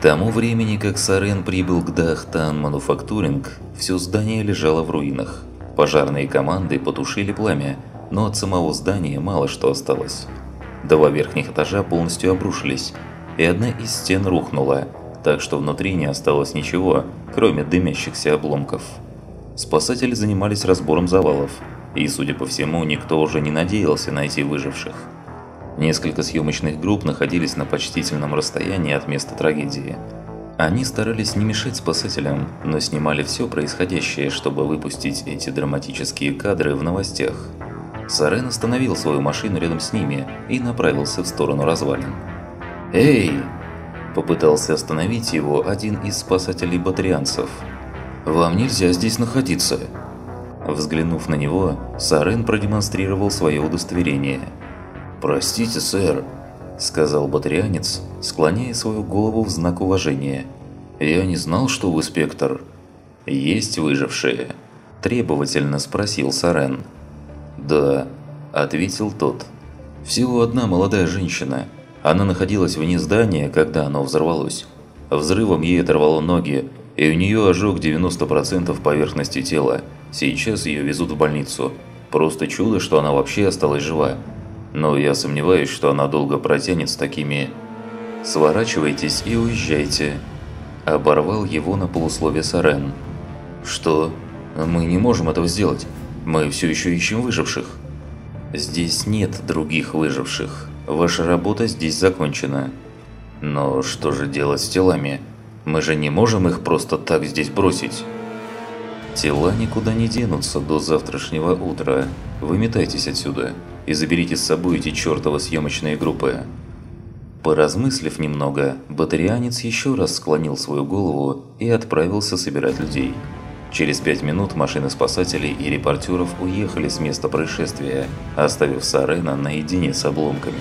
тому времени, как Сарен прибыл к Дахтан Мануфактуринг, все здание лежало в руинах. Пожарные команды потушили пламя, но от самого здания мало что осталось. Два верхних этажа полностью обрушились, и одна из стен рухнула, так что внутри не осталось ничего, кроме дымящихся обломков. Спасатели занимались разбором завалов, и, судя по всему, никто уже не надеялся найти выживших. Несколько съемочных групп находились на почтительном расстоянии от места трагедии. Они старались не мешать спасателям, но снимали все происходящее, чтобы выпустить эти драматические кадры в новостях. Сарен остановил свою машину рядом с ними и направился в сторону развалин. «Эй!» – попытался остановить его один из спасателей-батарианцев. «Вам нельзя здесь находиться!» Взглянув на него, Сарен продемонстрировал свое удостоверение. «Простите, сэр», – сказал батарианец, склоняя свою голову в знак уважения. «Я не знал, что вы спектр». «Есть выжившие?» – требовательно спросил Сарен. «Да», – ответил тот. «Всего одна молодая женщина. Она находилась вне здания, когда оно взорвалось. Взрывом ей оторвало ноги, и у нее ожог 90% поверхности тела. Сейчас ее везут в больницу. Просто чудо, что она вообще осталась жива. Но я сомневаюсь, что она долго протянет с такими... «Сворачивайтесь и уезжайте», – оборвал его на полусловие Сарен. «Что? Мы не можем этого сделать. Мы все еще ищем выживших». «Здесь нет других выживших. Ваша работа здесь закончена». «Но что же делать с телами? Мы же не можем их просто так здесь бросить». Тела никуда не денутся до завтрашнего утра. Выметайтесь отсюда и заберите с собой эти чертовы съемочные группы. Поразмыслив немного, батарианец еще раз склонил свою голову и отправился собирать людей. Через пять минут машины спасателей и репортеров уехали с места происшествия, оставив Сарена наедине с обломками.